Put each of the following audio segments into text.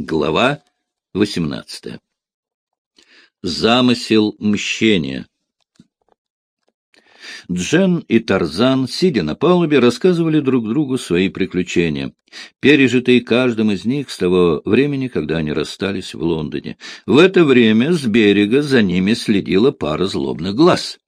Глава 18. Замысел мщения. Джен и Тарзан, сидя на палубе, рассказывали друг другу свои приключения, пережитые каждым из них с того времени, когда они расстались в Лондоне. В это время с берега за ними следила пара злобных глаз.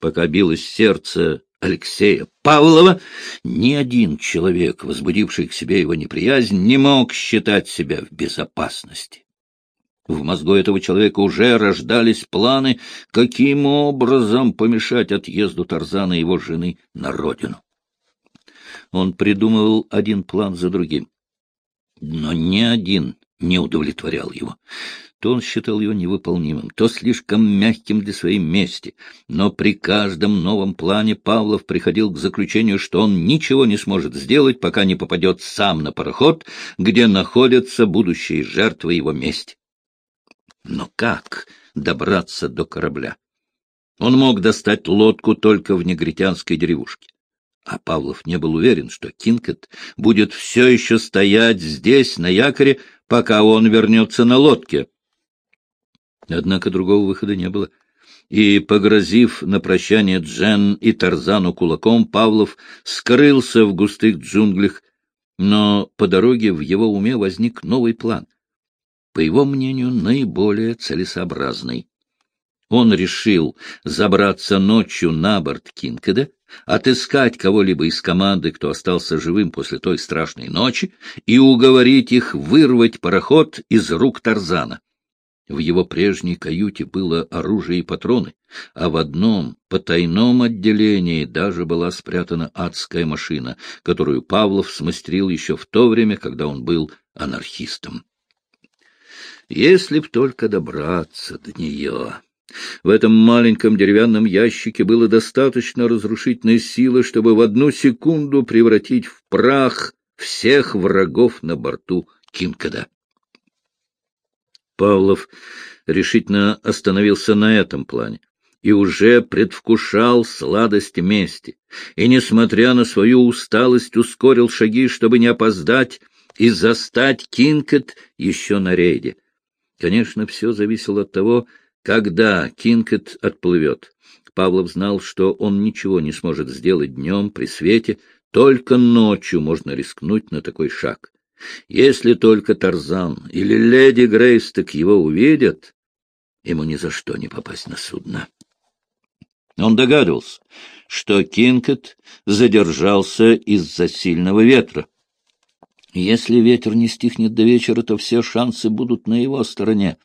Пока билось сердце Алексея Павлова, ни один человек, возбудивший к себе его неприязнь, не мог считать себя в безопасности. В мозгу этого человека уже рождались планы, каким образом помешать отъезду Тарзана и его жены на родину. Он придумывал один план за другим, но ни один не удовлетворял его. То он считал его невыполнимым, то слишком мягким для своей мести. Но при каждом новом плане Павлов приходил к заключению, что он ничего не сможет сделать, пока не попадет сам на пароход, где находятся будущие жертвы его мести. Но как добраться до корабля? Он мог достать лодку только в негритянской деревушке. А Павлов не был уверен, что Кинкет будет все еще стоять здесь, на якоре, пока он вернется на лодке. Однако другого выхода не было. И, погрозив на прощание Джен и Тарзану кулаком, Павлов скрылся в густых джунглях, но по дороге в его уме возник новый план, по его мнению, наиболее целесообразный. Он решил забраться ночью на борт Кинкеда, отыскать кого-либо из команды, кто остался живым после той страшной ночи, и уговорить их вырвать пароход из рук Тарзана. В его прежней каюте было оружие и патроны, а в одном потайном отделении даже была спрятана адская машина, которую Павлов смастерил еще в то время, когда он был анархистом. Если б только добраться до нее... В этом маленьком деревянном ящике было достаточно разрушительной силы, чтобы в одну секунду превратить в прах всех врагов на борту Кинкада. Павлов решительно остановился на этом плане и уже предвкушал сладость мести, и, несмотря на свою усталость, ускорил шаги, чтобы не опоздать и застать Кинкет еще на рейде. Конечно, все зависело от того, когда Кинкет отплывет. Павлов знал, что он ничего не сможет сделать днем при свете, только ночью можно рискнуть на такой шаг. Если только Тарзан или леди Грейсток его увидят, ему ни за что не попасть на судно. Он догадывался, что Кинкет задержался из-за сильного ветра. Если ветер не стихнет до вечера, то все шансы будут на его стороне.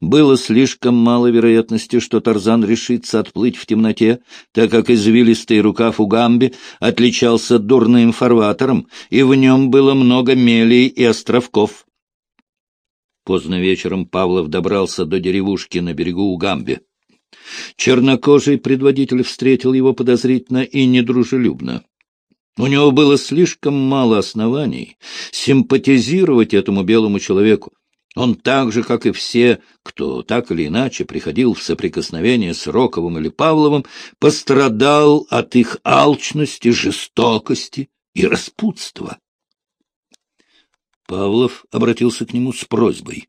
Было слишком мало вероятности, что Тарзан решится отплыть в темноте, так как извилистый рукав у Гамби отличался дурным фарватером, и в нем было много мелей и островков. Поздно вечером Павлов добрался до деревушки на берегу Угамби. Чернокожий предводитель встретил его подозрительно и недружелюбно. У него было слишком мало оснований симпатизировать этому белому человеку. Он так же, как и все, кто так или иначе приходил в соприкосновение с Роковым или Павловым, пострадал от их алчности, жестокости и распутства. Павлов обратился к нему с просьбой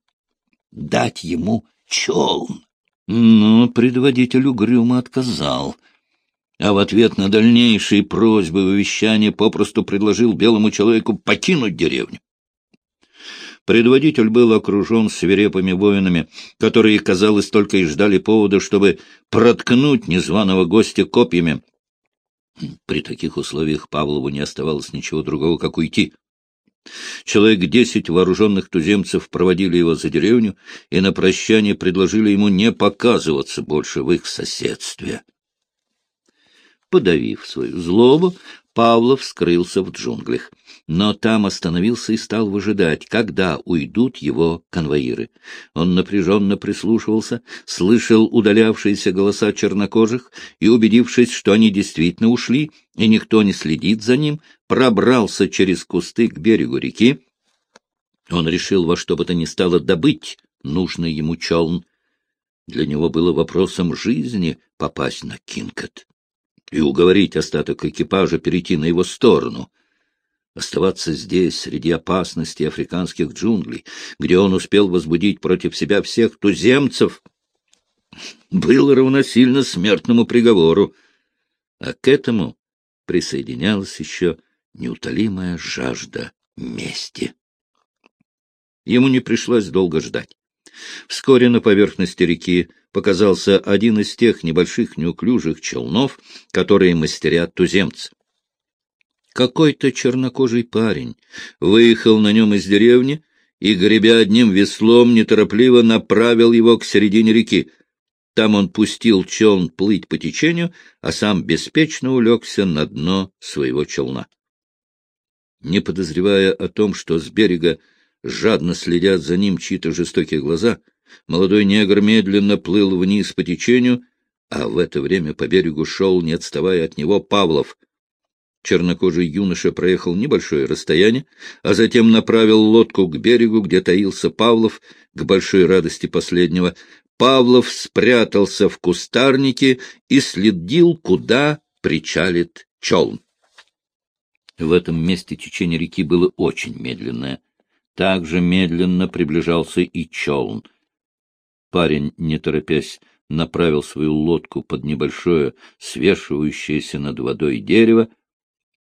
дать ему челн. Но предводитель угрюмо отказал, а в ответ на дальнейшие просьбы и увещания попросту предложил белому человеку покинуть деревню. Предводитель был окружен свирепыми воинами, которые, казалось, только и ждали повода, чтобы проткнуть незваного гостя копьями. При таких условиях Павлову не оставалось ничего другого, как уйти. Человек десять вооруженных туземцев проводили его за деревню и на прощание предложили ему не показываться больше в их соседстве. Подавив свою злобу, Павлов скрылся в джунглях, но там остановился и стал выжидать, когда уйдут его конвоиры. Он напряженно прислушивался, слышал удалявшиеся голоса чернокожих и, убедившись, что они действительно ушли, и никто не следит за ним, пробрался через кусты к берегу реки. Он решил во что бы то ни стало добыть нужный ему челн. Для него было вопросом жизни попасть на Кинкот и уговорить остаток экипажа перейти на его сторону. Оставаться здесь, среди опасностей африканских джунглей, где он успел возбудить против себя всех туземцев, было равносильно смертному приговору. А к этому присоединялась еще неутолимая жажда мести. Ему не пришлось долго ждать. Вскоре на поверхности реки показался один из тех небольших неуклюжих челнов, которые мастерят туземцы. Какой-то чернокожий парень выехал на нем из деревни и, гребя одним веслом, неторопливо направил его к середине реки. Там он пустил челн плыть по течению, а сам беспечно улегся на дно своего челна. Не подозревая о том, что с берега жадно следят за ним чьи-то жестокие глаза, молодой негр медленно плыл вниз по течению, а в это время по берегу шел, не отставая от него, Павлов — Чернокожий юноша проехал небольшое расстояние, а затем направил лодку к берегу, где таился Павлов, к большой радости последнего. Павлов спрятался в кустарнике и следил, куда причалит челн. В этом месте течение реки было очень медленное. Так же медленно приближался и челн. Парень, не торопясь, направил свою лодку под небольшое, свешивающееся над водой дерево,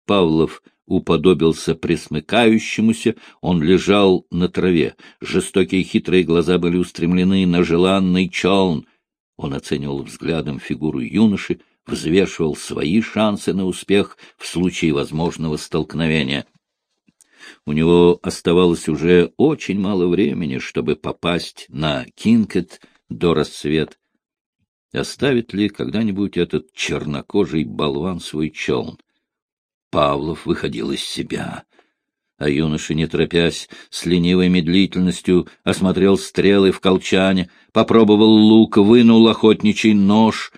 Павлов уподобился пресмыкающемуся, он лежал на траве. Жестокие хитрые глаза были устремлены на желанный челн. Он оценивал взглядом фигуру юноши, взвешивал свои шансы на успех в случае возможного столкновения. У него оставалось уже очень мало времени, чтобы попасть на Кинкет до рассвета. Оставит ли когда-нибудь этот чернокожий болван свой челн? Павлов выходил из себя. А юноша, не торопясь, с ленивой медлительностью осмотрел стрелы в колчане, попробовал лук, вынул охотничий нож.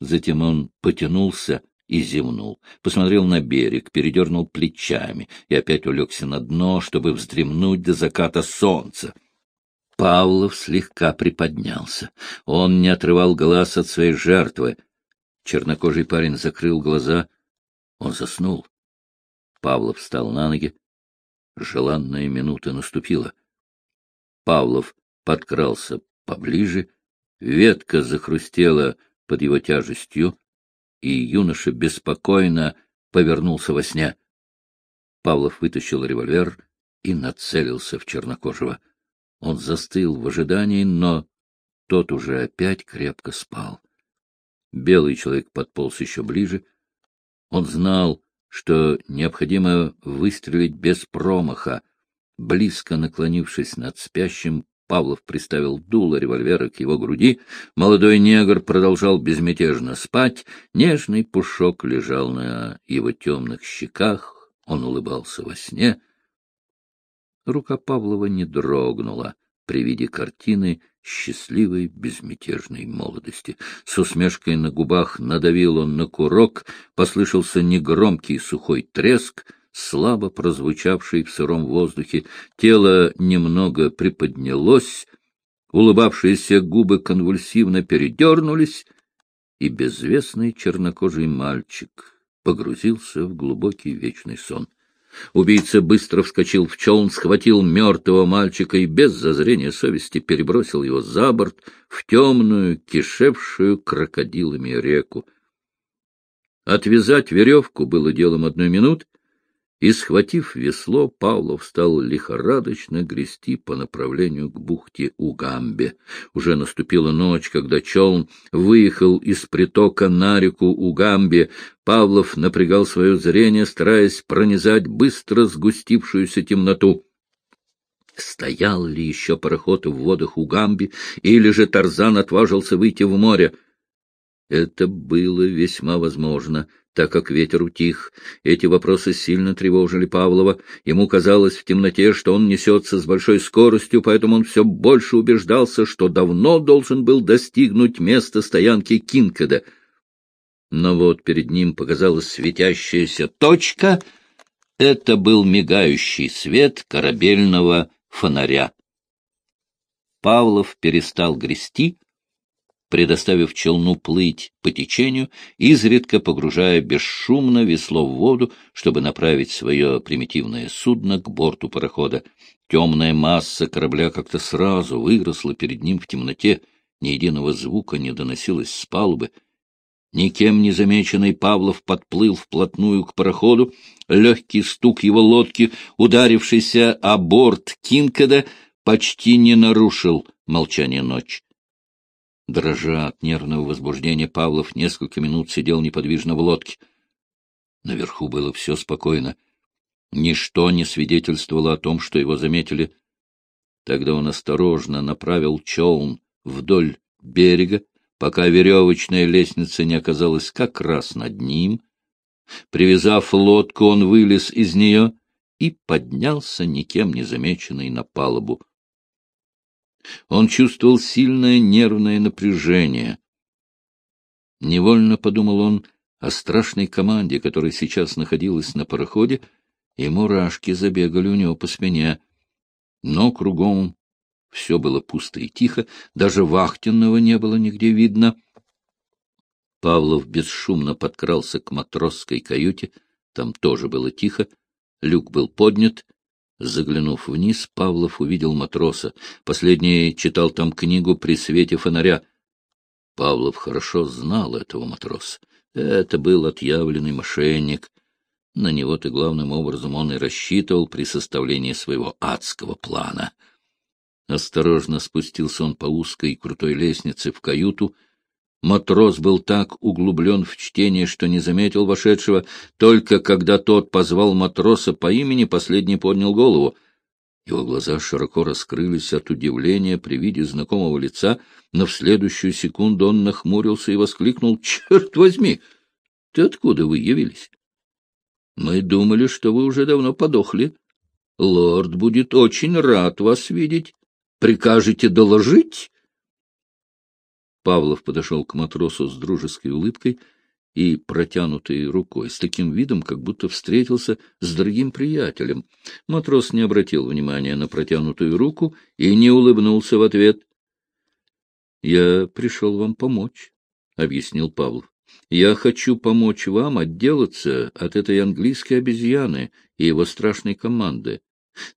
Затем он потянулся и зевнул, посмотрел на берег, передернул плечами и опять улегся на дно, чтобы вздремнуть до заката солнца. Павлов слегка приподнялся. Он не отрывал глаз от своей жертвы. Чернокожий парень закрыл глаза — он заснул. Павлов встал на ноги. Желанная минута наступила. Павлов подкрался поближе, ветка захрустела под его тяжестью, и юноша беспокойно повернулся во сне. Павлов вытащил револьвер и нацелился в чернокожего. Он застыл в ожидании, но тот уже опять крепко спал. Белый человек подполз еще ближе — он знал, что необходимо выстрелить без промаха. Близко наклонившись над спящим, Павлов приставил дуло револьвера к его груди. Молодой негр продолжал безмятежно спать. Нежный пушок лежал на его темных щеках. Он улыбался во сне. Рука Павлова не дрогнула при виде картины счастливой безмятежной молодости. С усмешкой на губах надавил он на курок, послышался негромкий сухой треск, слабо прозвучавший в сыром воздухе. Тело немного приподнялось, улыбавшиеся губы конвульсивно передернулись, и безвестный чернокожий мальчик погрузился в глубокий вечный сон. Убийца быстро вскочил в челн, схватил мертвого мальчика и без зазрения совести перебросил его за борт в темную, кишевшую крокодилами реку. Отвязать веревку было делом одной минуты, и, схватив весло, Павлов стал лихорадочно грести по направлению к бухте Угамбе. Уже наступила ночь, когда челн выехал из притока на реку Угамбе. Павлов напрягал свое зрение, стараясь пронизать быстро сгустившуюся темноту. Стоял ли еще пароход в водах Угамби, или же Тарзан отважился выйти в море? Это было весьма возможно так как ветер утих. Эти вопросы сильно тревожили Павлова. Ему казалось в темноте, что он несется с большой скоростью, поэтому он все больше убеждался, что давно должен был достигнуть места стоянки Кинкеда. Но вот перед ним показалась светящаяся точка. Это был мигающий свет корабельного фонаря. Павлов перестал грести, предоставив челну плыть по течению, изредка погружая бесшумно весло в воду, чтобы направить свое примитивное судно к борту парохода. Темная масса корабля как-то сразу выросла перед ним в темноте, ни единого звука не доносилось с палубы. Никем не замеченный Павлов подплыл вплотную к пароходу. Легкий стук его лодки, ударившийся о борт Кинкада, почти не нарушил молчание ночи. Дрожа от нервного возбуждения, Павлов несколько минут сидел неподвижно в лодке. Наверху было все спокойно. Ничто не свидетельствовало о том, что его заметили. Тогда он осторожно направил челн вдоль берега, пока веревочная лестница не оказалась как раз над ним. Привязав лодку, он вылез из нее и поднялся, никем не замеченный, на палубу. Он чувствовал сильное нервное напряжение. Невольно подумал он о страшной команде, которая сейчас находилась на пароходе, и мурашки забегали у него по спине. Но кругом все было пусто и тихо, даже вахтенного не было нигде видно. Павлов бесшумно подкрался к матросской каюте, там тоже было тихо, люк был поднят, Заглянув вниз, Павлов увидел матроса. Последний читал там книгу при свете фонаря. Павлов хорошо знал этого матроса. Это был отъявленный мошенник. На него-то главным образом он и рассчитывал при составлении своего адского плана. Осторожно спустился он по узкой крутой лестнице в каюту, Матрос был так углублен в чтение, что не заметил вошедшего. Только когда тот позвал матроса по имени, последний поднял голову. Его глаза широко раскрылись от удивления при виде знакомого лица, но в следующую секунду он нахмурился и воскликнул «Черт возьми! Ты откуда вы явились?» «Мы думали, что вы уже давно подохли. Лорд будет очень рад вас видеть. Прикажете доложить?» Павлов подошел к матросу с дружеской улыбкой и протянутой рукой, с таким видом, как будто встретился с дорогим приятелем. Матрос не обратил внимания на протянутую руку и не улыбнулся в ответ. — Я пришел вам помочь, — объяснил Павлов. — Я хочу помочь вам отделаться от этой английской обезьяны и его страшной команды.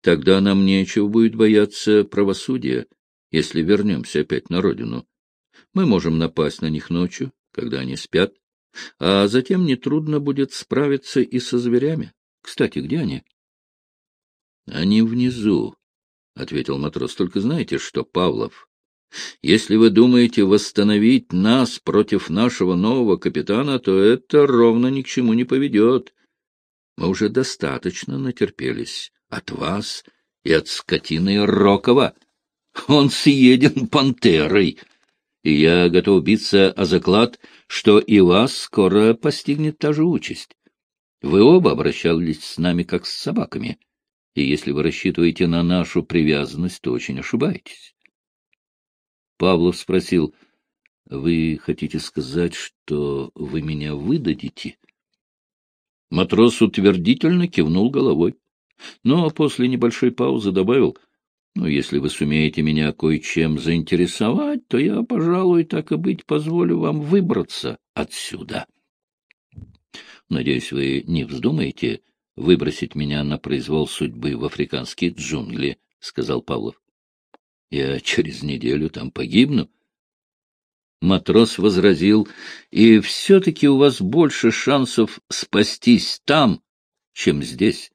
Тогда нам нечего будет бояться правосудия, если вернемся опять на родину. Мы можем напасть на них ночью, когда они спят, а затем нетрудно будет справиться и со зверями. Кстати, где они? — Они внизу, — ответил матрос. — Только знаете что, Павлов? Если вы думаете восстановить нас против нашего нового капитана, то это ровно ни к чему не поведет. Мы уже достаточно натерпелись от вас и от скотины Рокова. Он съеден пантерой и я готов биться о заклад, что и вас скоро постигнет та же участь. Вы оба обращались с нами как с собаками, и если вы рассчитываете на нашу привязанность, то очень ошибаетесь. Павлов спросил, — Вы хотите сказать, что вы меня выдадите? Матрос утвердительно кивнул головой, но после небольшой паузы добавил — ну, если вы сумеете меня кое-чем заинтересовать, то я, пожалуй, так и быть, позволю вам выбраться отсюда. Надеюсь, вы не вздумаете выбросить меня на произвол судьбы в африканские джунгли, — сказал Павлов. — Я через неделю там погибну. Матрос возразил, — и все-таки у вас больше шансов спастись там, чем здесь.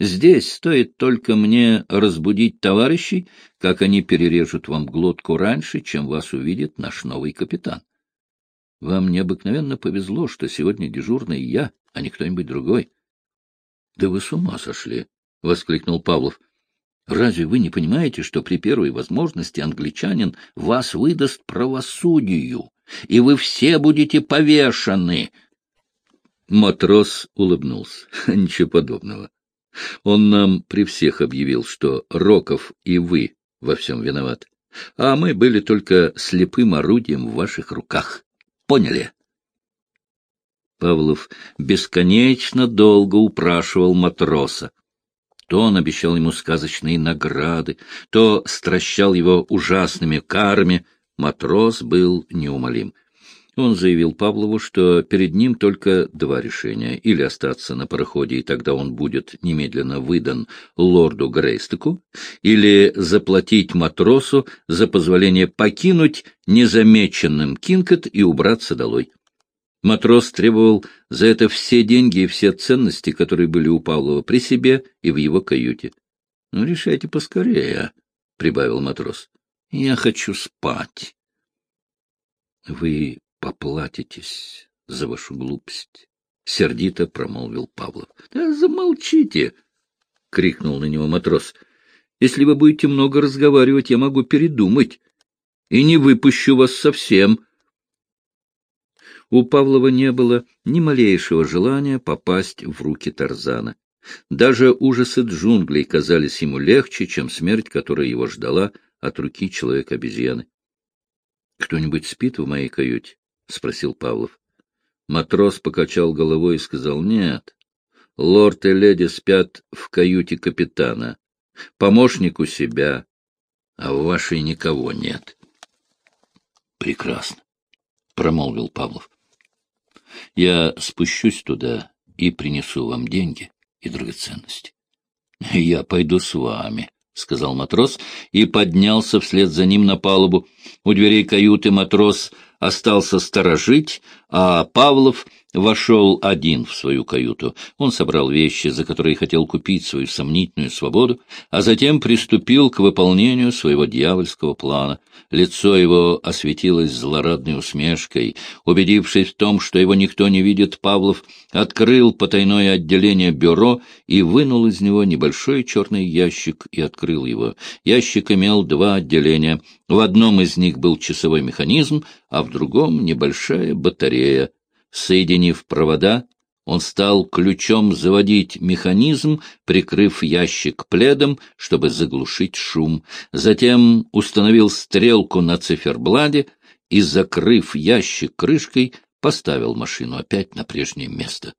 Здесь стоит только мне разбудить товарищей, как они перережут вам глотку раньше, чем вас увидит наш новый капитан. Вам необыкновенно повезло, что сегодня дежурный я, а не кто-нибудь другой. — Да вы с ума сошли! — воскликнул Павлов. — Разве вы не понимаете, что при первой возможности англичанин вас выдаст правосудию, и вы все будете повешены? Матрос улыбнулся. — Ничего подобного. Он нам при всех объявил, что Роков и вы во всем виноваты, а мы были только слепым орудием в ваших руках. Поняли? Павлов бесконечно долго упрашивал матроса. То он обещал ему сказочные награды, то стращал его ужасными карами. матрос был неумолим. Он заявил Павлову, что перед ним только два решения — или остаться на пароходе, и тогда он будет немедленно выдан лорду Грейстеку, или заплатить матросу за позволение покинуть незамеченным Кинкет и убраться долой. Матрос требовал за это все деньги и все ценности, которые были у Павлова при себе и в его каюте. — Ну, решайте поскорее, — прибавил матрос. — Я хочу спать. — Вы поплатитесь за вашу глупость, — сердито промолвил Павлов. — Да замолчите! — крикнул на него матрос. — Если вы будете много разговаривать, я могу передумать и не выпущу вас совсем. — у Павлова не было ни малейшего желания попасть в руки Тарзана. Даже ужасы джунглей казались ему легче, чем смерть, которая его ждала от руки человека-обезьяны. — Кто-нибудь спит в моей каюте? — спросил Павлов. Матрос покачал головой и сказал, — Нет. Лорд и леди спят в каюте капитана. Помощник у себя, а в вашей никого нет. — Прекрасно, — промолвил Павлов. Я спущусь туда и принесу вам деньги и драгоценности. — Я пойду с вами, — сказал матрос и поднялся вслед за ним на палубу. У дверей каюты матрос остался сторожить, а Павлов вошел один в свою каюту. Он собрал вещи, за которые хотел купить свою сомнительную свободу, а затем приступил к выполнению своего дьявольского плана. Лицо его осветилось злорадной усмешкой. Убедившись в том, что его никто не видит, Павлов открыл потайное отделение бюро и вынул из него небольшой черный ящик и открыл его. Ящик имел два отделения. В одном из них был часовой механизм, а в другом — небольшая батарея. Соединив провода, он стал ключом заводить механизм, прикрыв ящик пледом, чтобы заглушить шум. Затем установил стрелку на циферблате и, закрыв ящик крышкой, поставил машину опять на прежнее место.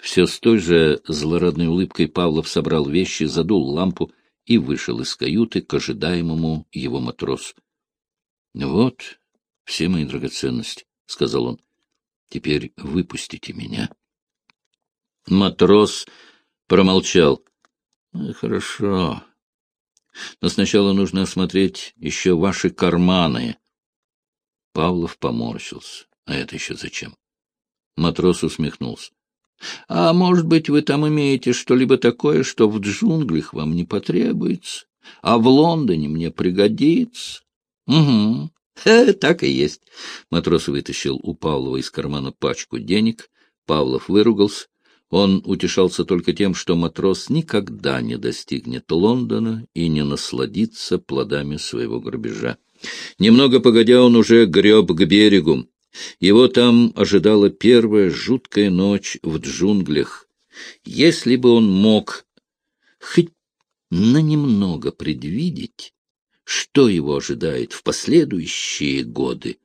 Все с той же злорадной улыбкой Павлов собрал вещи, задул лампу и вышел из каюты к ожидаемому его матросу. — Вот все мои драгоценности, — сказал он. Теперь выпустите меня. Матрос промолчал. «Э, — Хорошо. Но сначала нужно осмотреть еще ваши карманы. Павлов поморщился. А это еще зачем? Матрос усмехнулся. — А может быть, вы там имеете что-либо такое, что в джунглях вам не потребуется, а в Лондоне мне пригодится? — Угу. — Так и есть. Матрос вытащил у Павлова из кармана пачку денег. Павлов выругался. Он утешался только тем, что матрос никогда не достигнет Лондона и не насладится плодами своего грабежа. Немного погодя, он уже греб к берегу. Его там ожидала первая жуткая ночь в джунглях. Если бы он мог хоть на немного предвидеть, что его ожидает в последующие годы,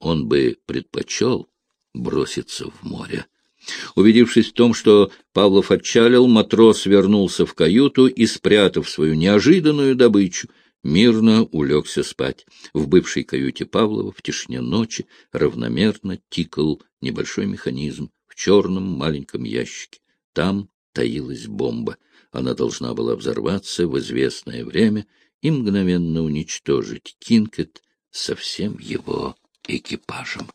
он бы предпочел броситься в море. Убедившись в том, что Павлов отчалил, матрос вернулся в каюту и, спрятав свою неожиданную добычу, мирно улегся спать. В бывшей каюте Павлова в тишине ночи равномерно тикал небольшой механизм в черном маленьком ящике. Там таилась бомба. Она должна была взорваться в известное время — и мгновенно уничтожить Кинкет со всем его экипажем.